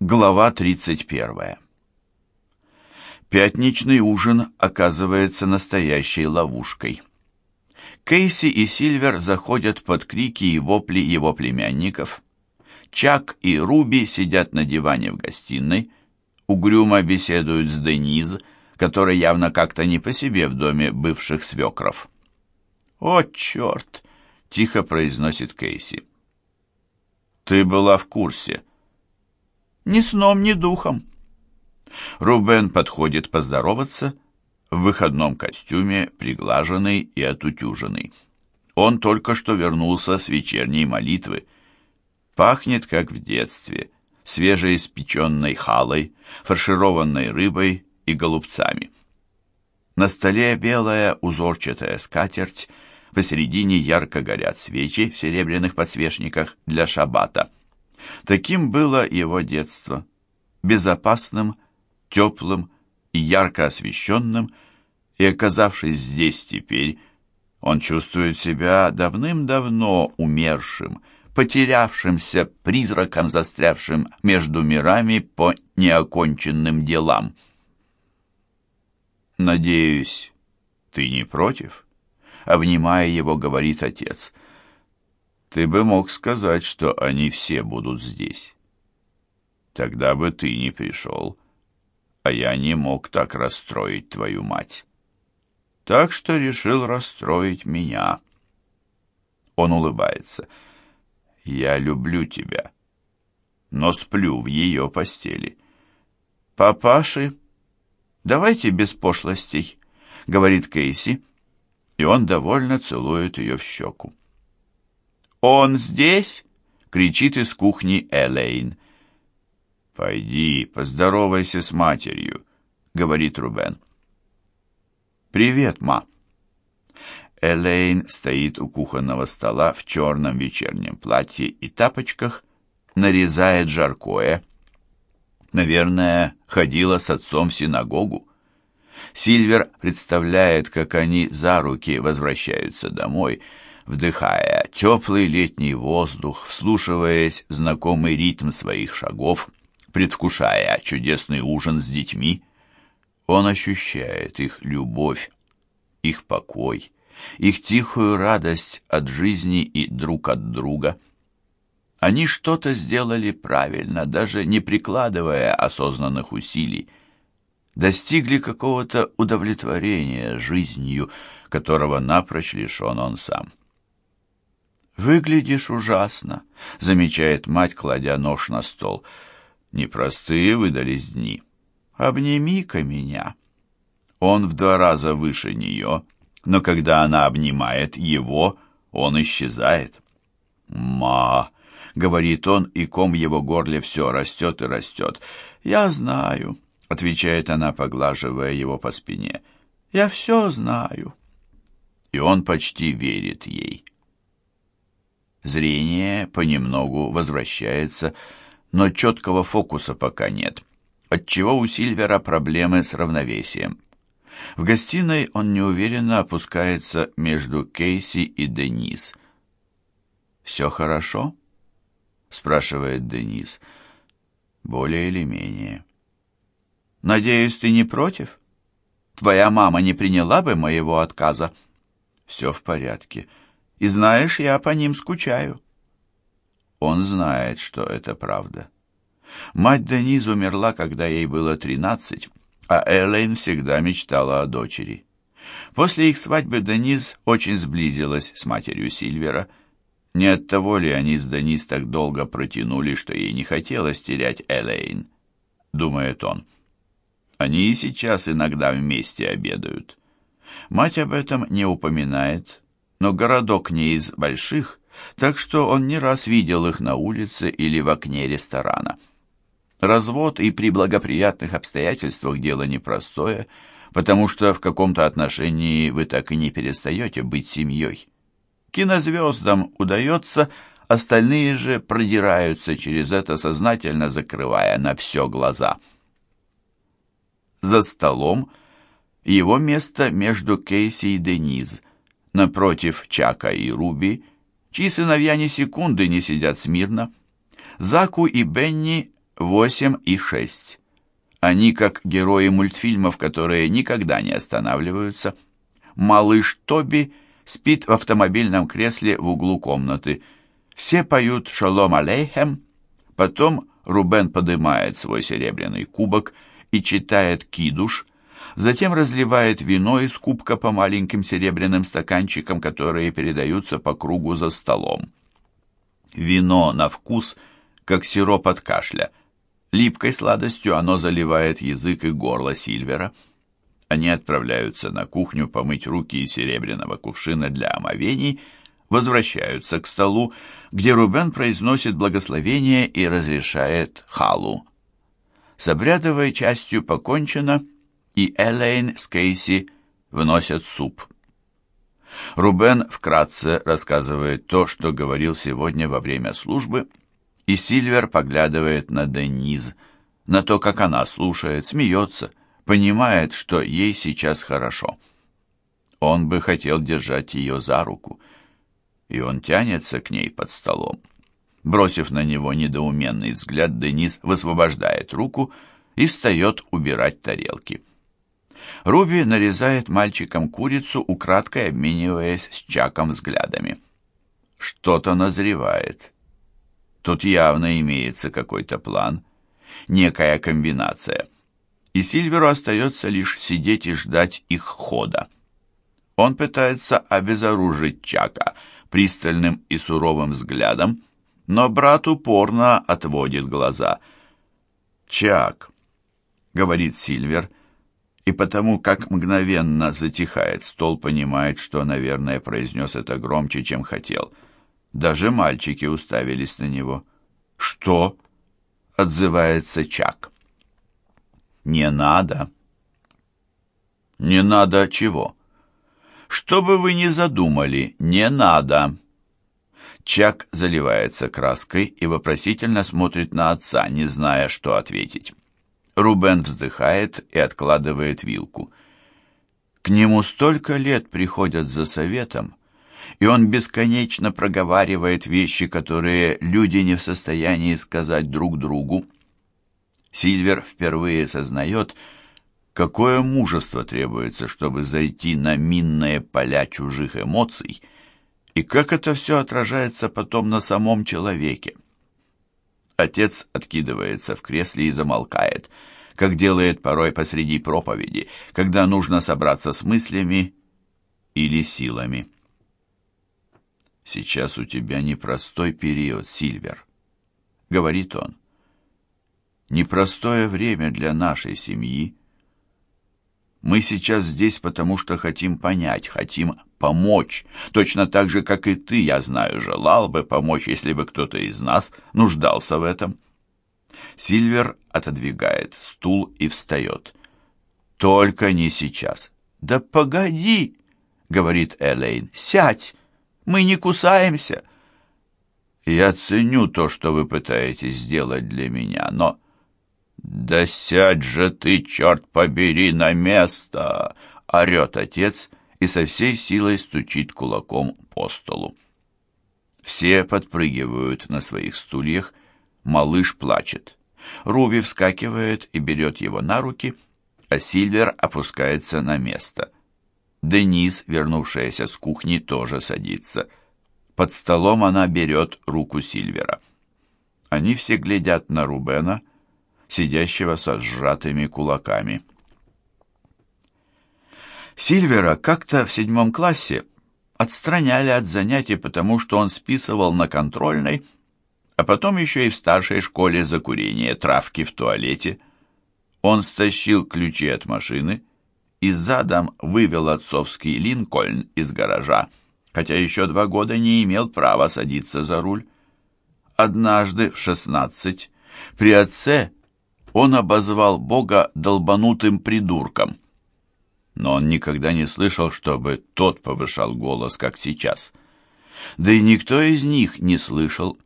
Глава 31. Пятничный ужин оказывается настоящей ловушкой. Кейси и Сильвер заходят под крики и вопли его племянников. Чак и Руби сидят на диване в гостиной, угрюмо беседуют с Дениз, которая явно как-то не по себе в доме бывших свекров. «О, черт!» — тихо произносит Кейси. «Ты была в курсе», ни сном, ни духом. Рубен подходит поздороваться в выходном костюме, приглаженный и отутюженный. Он только что вернулся с вечерней молитвы. Пахнет, как в детстве, свежеиспеченной халой, фаршированной рыбой и голубцами. На столе белая узорчатая скатерть, посередине ярко горят свечи в серебряных подсвечниках для шаббата. Таким было его детство. Безопасным, теплым и ярко освещенным, и, оказавшись здесь теперь, он чувствует себя давным-давно умершим, потерявшимся призраком, застрявшим между мирами по неоконченным делам. «Надеюсь, ты не против?» Обнимая его, говорит отец – ты бы мог сказать, что они все будут здесь. Тогда бы ты не пришел, а я не мог так расстроить твою мать. Так что решил расстроить меня. Он улыбается. Я люблю тебя, но сплю в ее постели. Папаши, давайте без пошлостей, говорит Кейси, и он довольно целует ее в щеку. «Он здесь?» — кричит из кухни Элейн. «Пойди, поздоровайся с матерью», — говорит Рубен. «Привет, ма». Элейн стоит у кухонного стола в черном вечернем платье и тапочках, нарезает жаркое. Наверное, ходила с отцом в синагогу. Сильвер представляет, как они за руки возвращаются домой — вдыхая теплый летний воздух, вслушиваясь в знакомый ритм своих шагов, предвкушая чудесный ужин с детьми, он ощущает их любовь, их покой, их тихую радость от жизни и друг от друга. Они что-то сделали правильно, даже не прикладывая осознанных усилий, достигли какого-то удовлетворения жизнью, которого напрочь лишен он сам. «Выглядишь ужасно», — замечает мать, кладя нож на стол. «Непростые выдались дни. Обними-ка меня». Он в два раза выше нее, но когда она обнимает его, он исчезает. «Ма», — говорит он, и ком в его горле все растет и растет. «Я знаю», — отвечает она, поглаживая его по спине. «Я все знаю». И он почти верит ей. Зрение понемногу возвращается, но четкого фокуса пока нет, отчего у Сильвера проблемы с равновесием. В гостиной он неуверенно опускается между Кейси и Денис. «Все хорошо?» — спрашивает Денис. «Более или менее». «Надеюсь, ты не против? Твоя мама не приняла бы моего отказа?» «Все в порядке». И знаешь, я по ним скучаю. Он знает, что это правда. Мать Дениз умерла, когда ей было тринадцать, а Элейн всегда мечтала о дочери. После их свадьбы Дениз очень сблизилась с матерью Сильвера. Не от того ли они с Дениз так долго протянули, что ей не хотелось терять Элейн, думает он. Они и сейчас иногда вместе обедают. Мать об этом не упоминает, но городок не из больших, так что он не раз видел их на улице или в окне ресторана. Развод и при благоприятных обстоятельствах дело непростое, потому что в каком-то отношении вы так и не перестаете быть семьей. Кинозвездам удается, остальные же продираются через это, сознательно закрывая на все глаза. За столом его место между Кейси и Дениз – напротив Чака и Руби, чьи сыновья ни секунды не сидят смирно. Заку и Бенни восемь и шесть. Они как герои мультфильмов, которые никогда не останавливаются. Малыш Тоби спит в автомобильном кресле в углу комнаты. Все поют «Шалом алейхем». Потом Рубен поднимает свой серебряный кубок и читает кидуш, затем разливает вино из кубка по маленьким серебряным стаканчикам, которые передаются по кругу за столом. Вино на вкус, как сироп от кашля. Липкой сладостью оно заливает язык и горло Сильвера. Они отправляются на кухню помыть руки из серебряного кувшина для омовений, возвращаются к столу, где Рубен произносит благословение и разрешает халу. С обрядовой частью покончено, и Элейн с Кейси вносят суп. Рубен вкратце рассказывает то, что говорил сегодня во время службы, и Сильвер поглядывает на Дениз, на то, как она слушает, смеется, понимает, что ей сейчас хорошо. Он бы хотел держать ее за руку, и он тянется к ней под столом. Бросив на него недоуменный взгляд, Денис высвобождает руку и встает убирать тарелки. Руби нарезает мальчикам курицу, украдкой обмениваясь с Чаком взглядами. Что-то назревает. Тут явно имеется какой-то план, некая комбинация. И Сильверу остается лишь сидеть и ждать их хода. Он пытается обезоружить Чака пристальным и суровым взглядом, но брат упорно отводит глаза. «Чак», — говорит Сильвер, и потому как мгновенно затихает стол, понимает, что, наверное, произнес это громче, чем хотел. Даже мальчики уставились на него. «Что?» — отзывается Чак. «Не надо». «Не надо чего?» «Что бы вы ни задумали, не надо». Чак заливается краской и вопросительно смотрит на отца, не зная, что ответить. Рубен вздыхает и откладывает вилку. К нему столько лет приходят за советом, и он бесконечно проговаривает вещи, которые люди не в состоянии сказать друг другу. Сильвер впервые сознает, какое мужество требуется, чтобы зайти на минные поля чужих эмоций, и как это все отражается потом на самом человеке. Отец откидывается в кресле и замолкает, как делает порой посреди проповеди, когда нужно собраться с мыслями или силами. «Сейчас у тебя непростой период, Сильвер», — говорит он. «Непростое время для нашей семьи. Мы сейчас здесь, потому что хотим понять, хотим помочь. Точно так же, как и ты, я знаю, желал бы помочь, если бы кто-то из нас нуждался в этом. Сильвер отодвигает стул и встает. «Только не сейчас». «Да погоди!» — говорит Элейн. «Сядь! Мы не кусаемся!» «Я ценю то, что вы пытаетесь сделать для меня, но...» «Да сядь же ты, черт побери, на место!» — орет отец и со всей силой стучит кулаком по столу. Все подпрыгивают на своих стульях, малыш плачет. Руби вскакивает и берет его на руки, а Сильвер опускается на место. Денис, вернувшаяся с кухни, тоже садится. Под столом она берет руку Сильвера. Они все глядят на Рубена, сидящего со сжатыми кулаками. Сильвера как-то в седьмом классе отстраняли от занятий, потому что он списывал на контрольной, а потом еще и в старшей школе за курение травки в туалете. Он стащил ключи от машины и задом вывел отцовский Линкольн из гаража, хотя еще два года не имел права садиться за руль. Однажды в шестнадцать при отце он обозвал Бога долбанутым придурком – но он никогда не слышал, чтобы тот повышал голос, как сейчас. Да и никто из них не слышал.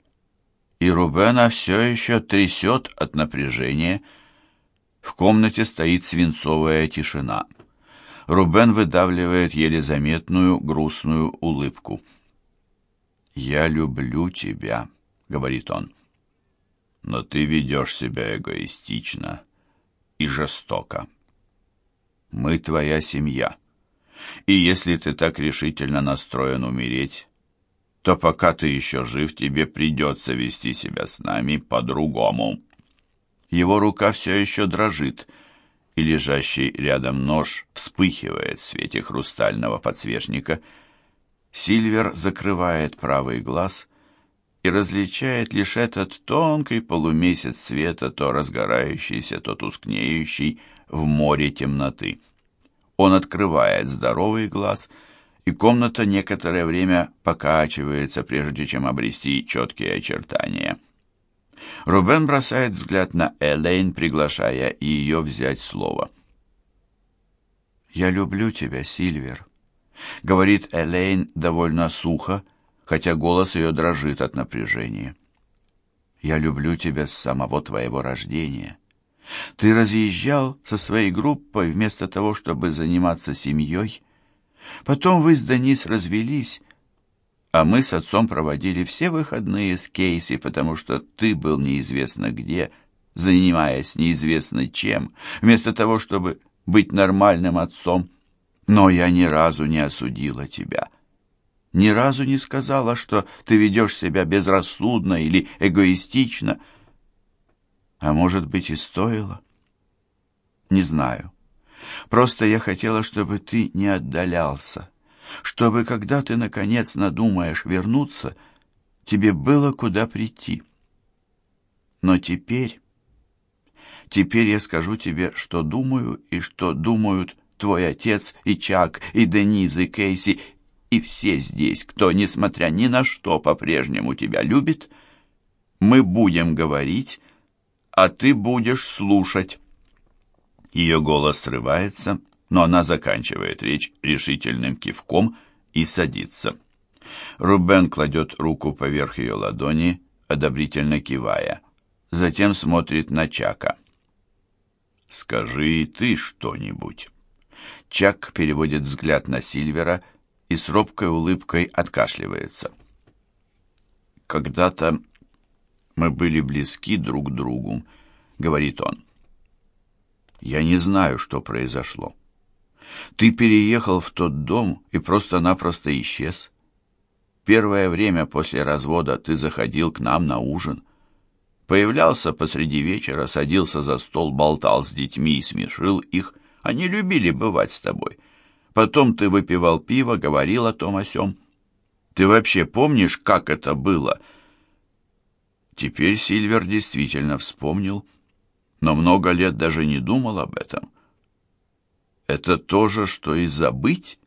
И Рубена все еще трясет от напряжения. В комнате стоит свинцовая тишина. Рубен выдавливает еле заметную грустную улыбку. «Я люблю тебя», — говорит он. Но ты ведешь себя эгоистично и жестоко. Мы твоя семья, и если ты так решительно настроен умереть, то пока ты еще жив, тебе придется вести себя с нами по-другому. Его рука все еще дрожит, и лежащий рядом нож вспыхивает в свете хрустального подсвечника. Сильвер закрывает правый глаз и различает лишь этот тонкий полумесяц света, то разгорающийся, то тускнеющий в море темноты. Он открывает здоровый глаз, и комната некоторое время покачивается, прежде чем обрести четкие очертания. Рубен бросает взгляд на Элейн, приглашая ее взять слово. «Я люблю тебя, Сильвер», — говорит Элейн довольно сухо, хотя голос ее дрожит от напряжения. «Я люблю тебя с самого твоего рождения. Ты разъезжал со своей группой вместо того, чтобы заниматься семьей. Потом вы с Денис развелись, а мы с отцом проводили все выходные с Кейси, потому что ты был неизвестно где, занимаясь неизвестно чем, вместо того, чтобы быть нормальным отцом. Но я ни разу не осудила тебя. Ни разу не сказала, что ты ведешь себя безрассудно или эгоистично. А может быть и стоило? Не знаю. Просто я хотела, чтобы ты не отдалялся чтобы, когда ты, наконец, надумаешь вернуться, тебе было куда прийти. Но теперь... Теперь я скажу тебе, что думаю и что думают твой отец и Чак, и Дениз, и Кейси, и все здесь, кто, несмотря ни на что, по-прежнему тебя любит. Мы будем говорить, а ты будешь слушать. Ее голос срывается, но она заканчивает речь решительным кивком и садится. Рубен кладет руку поверх ее ладони, одобрительно кивая. Затем смотрит на Чака. «Скажи и ты что-нибудь». Чак переводит взгляд на Сильвера и с робкой улыбкой откашливается. «Когда-то мы были близки друг к другу», — говорит он. «Я не знаю, что произошло. Ты переехал в тот дом и просто-напросто исчез. Первое время после развода ты заходил к нам на ужин. Появлялся посреди вечера, садился за стол, болтал с детьми и смешил их. Они любили бывать с тобой. Потом ты выпивал пиво, говорил о том о сём. Ты вообще помнишь, как это было?» Теперь Сильвер действительно вспомнил, но много лет даже не думал об этом это то же, что и забыть?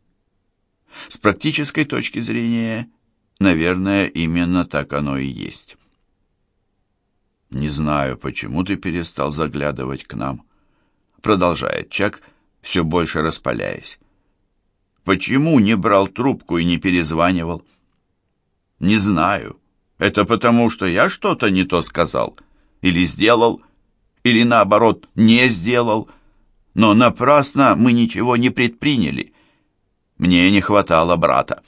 С практической точки зрения, наверное, именно так оно и есть. «Не знаю, почему ты перестал заглядывать к нам», — продолжает Чак, все больше распаляясь. «Почему не брал трубку и не перезванивал?» «Не знаю. Это потому, что я что-то не то сказал. Или сделал, или наоборот, не сделал» но напрасно мы ничего не предприняли. Мне не хватало брата.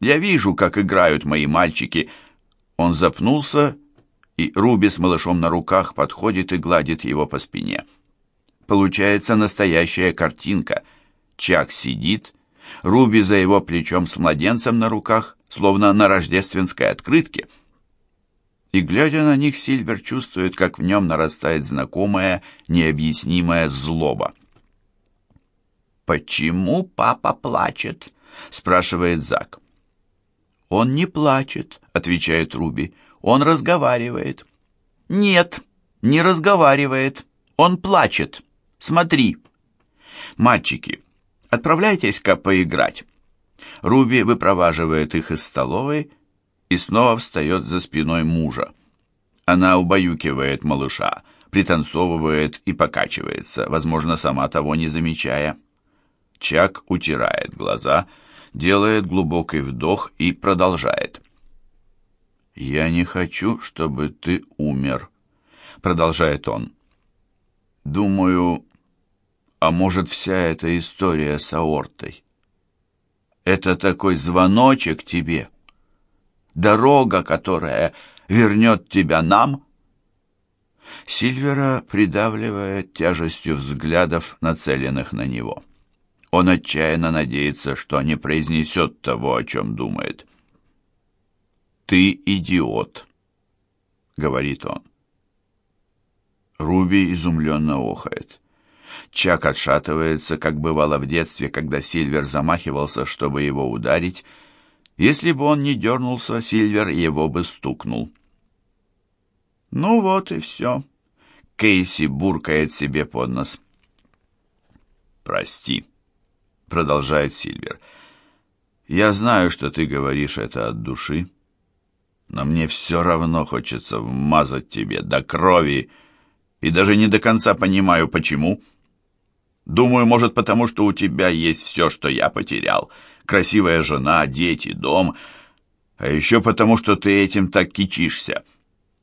Я вижу, как играют мои мальчики. Он запнулся, и Руби с малышом на руках подходит и гладит его по спине. Получается настоящая картинка. Чак сидит, Руби за его плечом с младенцем на руках, словно на рождественской открытке — и, глядя на них, Сильвер чувствует, как в нем нарастает знакомая, необъяснимая злоба. «Почему папа плачет?» — спрашивает Зак. «Он не плачет», — отвечает Руби. «Он разговаривает». «Нет, не разговаривает. Он плачет. Смотри». «Мальчики, отправляйтесь-ка поиграть». Руби выпроваживает их из столовой, и снова встает за спиной мужа. Она убаюкивает малыша, пританцовывает и покачивается, возможно, сама того не замечая. Чак утирает глаза, делает глубокий вдох и продолжает. «Я не хочу, чтобы ты умер», — продолжает он. «Думаю, а может, вся эта история с аортой? Это такой звоночек тебе?» дорога, которая вернет тебя нам, Сильвера придавливает тяжестью взглядов, нацеленных на него. Он отчаянно надеется, что не произнесет того, о чем думает. «Ты идиот», — говорит он. Руби изумленно охает. Чак отшатывается, как бывало в детстве, когда Сильвер замахивался, чтобы его ударить. Если бы он не дернулся, Сильвер его бы стукнул. «Ну вот и все», — Кейси буркает себе под нос. «Прости», — продолжает Сильвер. «Я знаю, что ты говоришь это от души, но мне все равно хочется вмазать тебе до крови, и даже не до конца понимаю, почему». Думаю, может, потому что у тебя есть все, что я потерял. Красивая жена, дети, дом. А еще потому, что ты этим так кичишься.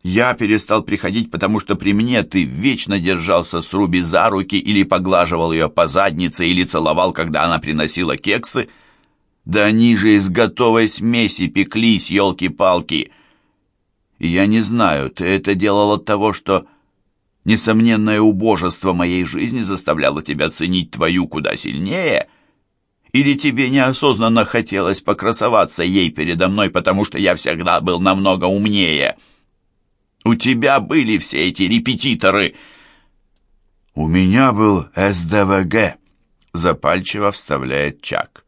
Я перестал приходить, потому что при мне ты вечно держался с Руби за руки или поглаживал ее по заднице, или целовал, когда она приносила кексы. Да они же из готовой смеси пеклись, елки-палки. И я не знаю, ты это делал от того, что Несомненное убожество моей жизни заставляло тебя ценить твою куда сильнее? Или тебе неосознанно хотелось покрасоваться ей передо мной, потому что я всегда был намного умнее? У тебя были все эти репетиторы. У меня был СДВГ, запальчиво вставляет Чак.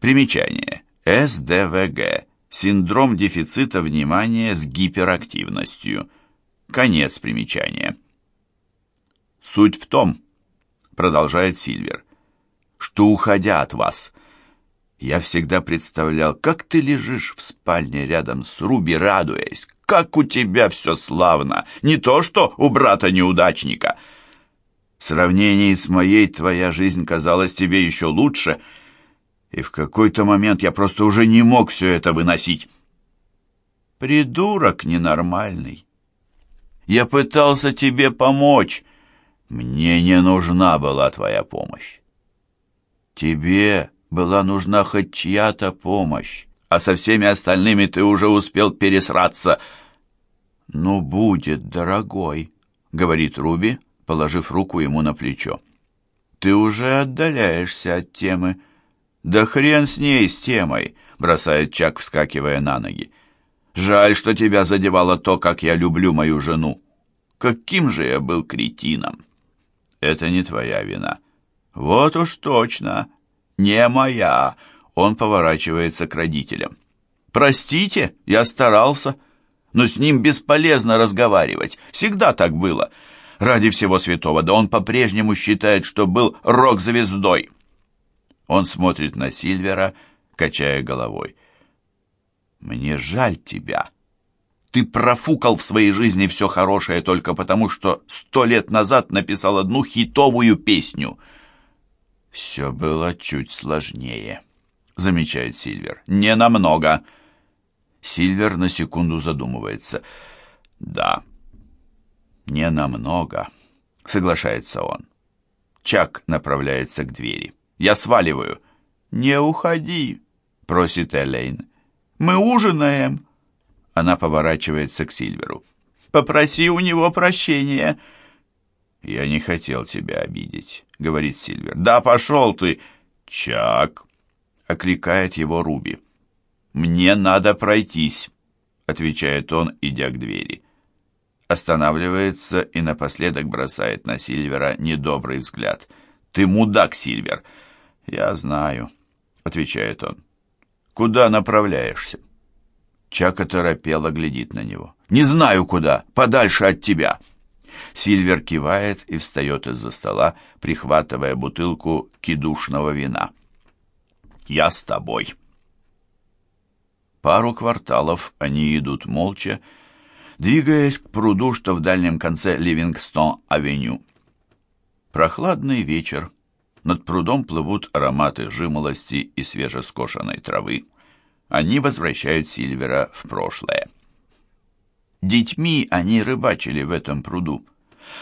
Примечание. СДВГ. Синдром дефицита внимания с гиперактивностью – Конец примечания. «Суть в том, — продолжает Сильвер, — что, уходя от вас, я всегда представлял, как ты лежишь в спальне рядом с Руби, радуясь, как у тебя все славно, не то что у брата-неудачника. В сравнении с моей твоя жизнь казалась тебе еще лучше, и в какой-то момент я просто уже не мог все это выносить. Придурок ненормальный. Я пытался тебе помочь. Мне не нужна была твоя помощь. Тебе была нужна хоть чья-то помощь, а со всеми остальными ты уже успел пересраться. Ну, будет, дорогой, — говорит Руби, положив руку ему на плечо. Ты уже отдаляешься от темы. Да хрен с ней, с темой, — бросает Чак, вскакивая на ноги. Жаль, что тебя задевало то, как я люблю мою жену. Каким же я был кретином. Это не твоя вина. Вот уж точно, не моя. Он поворачивается к родителям. Простите, я старался, но с ним бесполезно разговаривать. Всегда так было. Ради всего святого, да он по-прежнему считает, что был рок-звездой. Он смотрит на Сильвера, качая головой. «Мне жаль тебя. Ты профукал в своей жизни все хорошее только потому, что сто лет назад написал одну хитовую песню». «Все было чуть сложнее», — замечает Сильвер. «Не намного». Сильвер на секунду задумывается. «Да, не намного», — соглашается он. Чак направляется к двери. «Я сваливаю». «Не уходи», — просит Элейн. Мы ужинаем!» Она поворачивается к Сильверу. «Попроси у него прощения!» «Я не хотел тебя обидеть», — говорит Сильвер. «Да пошел ты!» «Чак!» — окликает его Руби. «Мне надо пройтись», — отвечает он, идя к двери. Останавливается и напоследок бросает на Сильвера недобрый взгляд. «Ты мудак, Сильвер!» «Я знаю», — отвечает он. Куда направляешься?» Чак оторопело глядит на него. «Не знаю куда, подальше от тебя!» Сильвер кивает и встает из-за стола, прихватывая бутылку кидушного вина. «Я с тобой!» Пару кварталов они идут молча, двигаясь к пруду, что в дальнем конце Ливингстон-авеню. Прохладный вечер. Над прудом плывут ароматы жимолости и свежескошенной травы. Они возвращают Сильвера в прошлое. Детьми они рыбачили в этом пруду.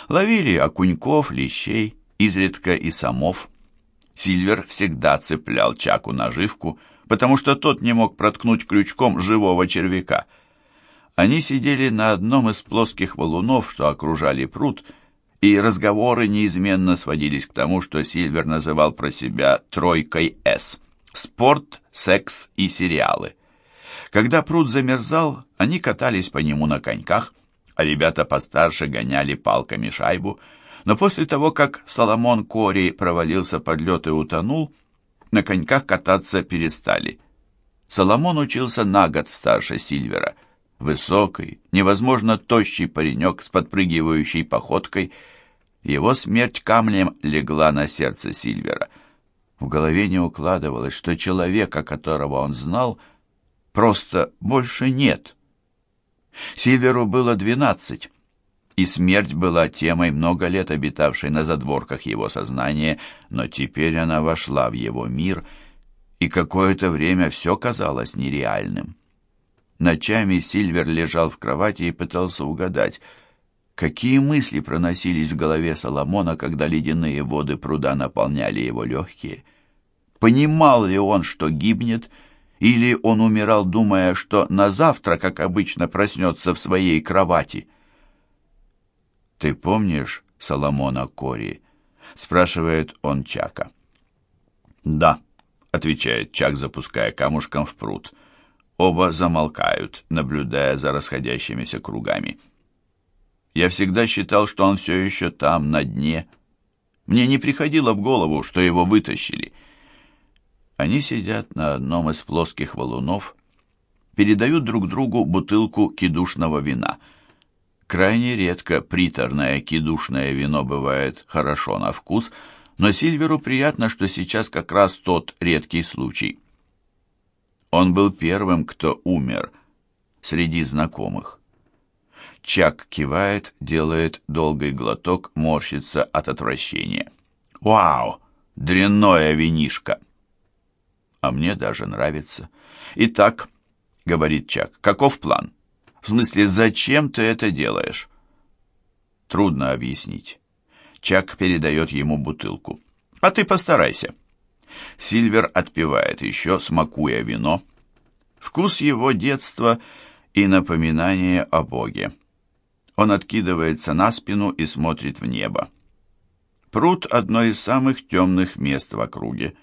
Ловили окуньков, лещей, изредка и самов. Сильвер всегда цеплял Чаку наживку, потому что тот не мог проткнуть крючком живого червяка. Они сидели на одном из плоских валунов, что окружали пруд, и разговоры неизменно сводились к тому, что Сильвер называл про себя «тройкой С» — спорт, секс и сериалы. Когда пруд замерзал, они катались по нему на коньках, а ребята постарше гоняли палками шайбу, но после того, как Соломон Кори провалился под лед и утонул, на коньках кататься перестали. Соломон учился на год старше Сильвера. Высокий, невозможно тощий паренек с подпрыгивающей походкой. Его смерть камнем легла на сердце Сильвера. В голове не укладывалось, что человека, которого он знал, просто больше нет. Сильверу было двенадцать, и смерть была темой, много лет обитавшей на задворках его сознания, но теперь она вошла в его мир, и какое-то время все казалось нереальным. Ночами Сильвер лежал в кровати и пытался угадать, какие мысли проносились в голове Соломона, когда ледяные воды пруда наполняли его легкие. Понимал ли он, что гибнет, или он умирал, думая, что на завтра, как обычно, проснется в своей кровати? «Ты помнишь Соломона Кори?» — спрашивает он Чака. «Да», — отвечает Чак, запуская камушком в пруд. Оба замолкают, наблюдая за расходящимися кругами. «Я всегда считал, что он все еще там, на дне. Мне не приходило в голову, что его вытащили». Они сидят на одном из плоских валунов, передают друг другу бутылку кидушного вина. Крайне редко приторное кидушное вино бывает хорошо на вкус, но Сильверу приятно, что сейчас как раз тот редкий случай. Он был первым, кто умер среди знакомых. Чак кивает, делает долгий глоток, морщится от отвращения. «Вау! Дрянное винишко!» а мне даже нравится. Итак, говорит Чак, каков план? В смысле, зачем ты это делаешь? Трудно объяснить. Чак передает ему бутылку. А ты постарайся. Сильвер отпивает еще, смакуя вино. Вкус его детства и напоминание о Боге. Он откидывается на спину и смотрит в небо. Пруд — одно из самых темных мест в округе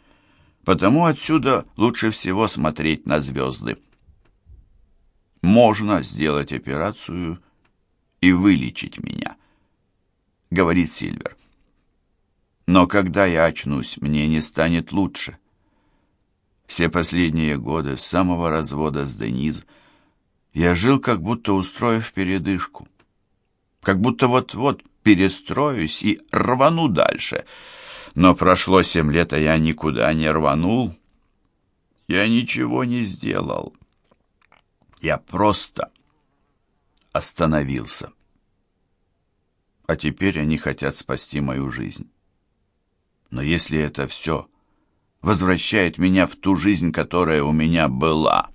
потому отсюда лучше всего смотреть на звезды. Можно сделать операцию и вылечить меня, говорит Сильвер. Но когда я очнусь, мне не станет лучше. Все последние годы с самого развода с Дениз я жил, как будто устроив передышку. Как будто вот-вот перестроюсь и рвану дальше — но прошло семь лет, а я никуда не рванул. Я ничего не сделал. Я просто остановился. А теперь они хотят спасти мою жизнь. Но если это все возвращает меня в ту жизнь, которая у меня была,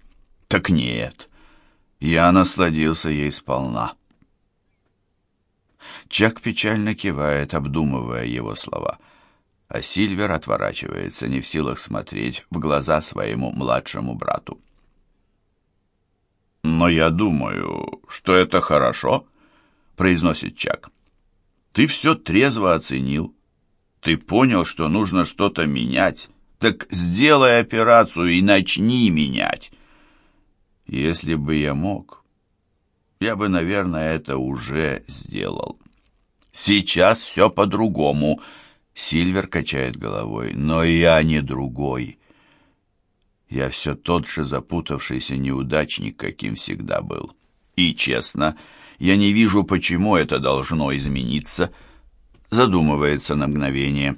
так нет. Я насладился ей сполна. Чак печально кивает, обдумывая его слова — а Сильвер отворачивается, не в силах смотреть в глаза своему младшему брату. «Но я думаю, что это хорошо», — произносит Чак. «Ты все трезво оценил. Ты понял, что нужно что-то менять. Так сделай операцию и начни менять». «Если бы я мог, я бы, наверное, это уже сделал». «Сейчас все по-другому», Сильвер качает головой. «Но я не другой. Я все тот же запутавшийся неудачник, каким всегда был. И, честно, я не вижу, почему это должно измениться». Задумывается на мгновение.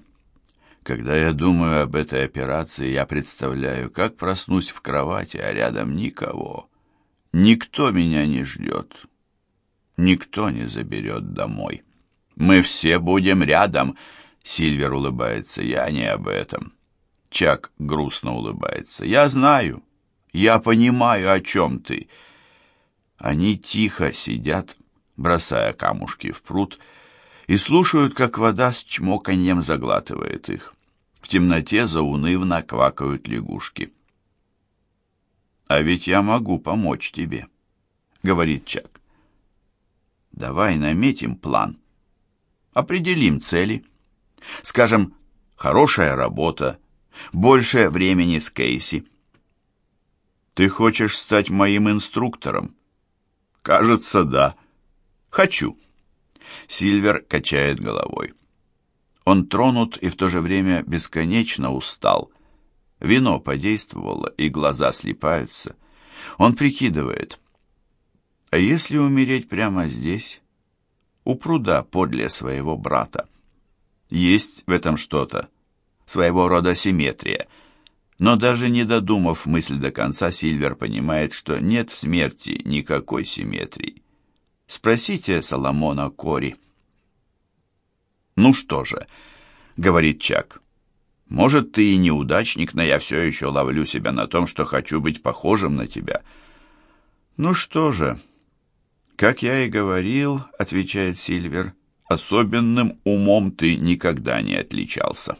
Когда я думаю об этой операции, я представляю, как проснусь в кровати, а рядом никого. Никто меня не ждет. Никто не заберет домой. Мы все будем рядом, — Сильвер улыбается. «Я не об этом». Чак грустно улыбается. «Я знаю. Я понимаю, о чем ты». Они тихо сидят, бросая камушки в пруд, и слушают, как вода с чмоканьем заглатывает их. В темноте заунывно квакают лягушки. «А ведь я могу помочь тебе», говорит Чак. Давай наметим план. Определим цели. Скажем, хорошая работа, больше времени с Кейси. Ты хочешь стать моим инструктором? Кажется, да. Хочу. Сильвер качает головой. Он тронут и в то же время бесконечно устал. Вино подействовало, и глаза слипаются. Он прикидывает. А если умереть прямо здесь, у пруда подле своего брата? Есть в этом что-то, своего рода симметрия. Но даже не додумав мысль до конца, Сильвер понимает, что нет в смерти никакой симметрии. Спросите Соломона Кори. «Ну что же», — говорит Чак, — «может, ты и неудачник, но я все еще ловлю себя на том, что хочу быть похожим на тебя». «Ну что же», «Как я и говорил», — отвечает Сильвер, — «особенным умом ты никогда не отличался».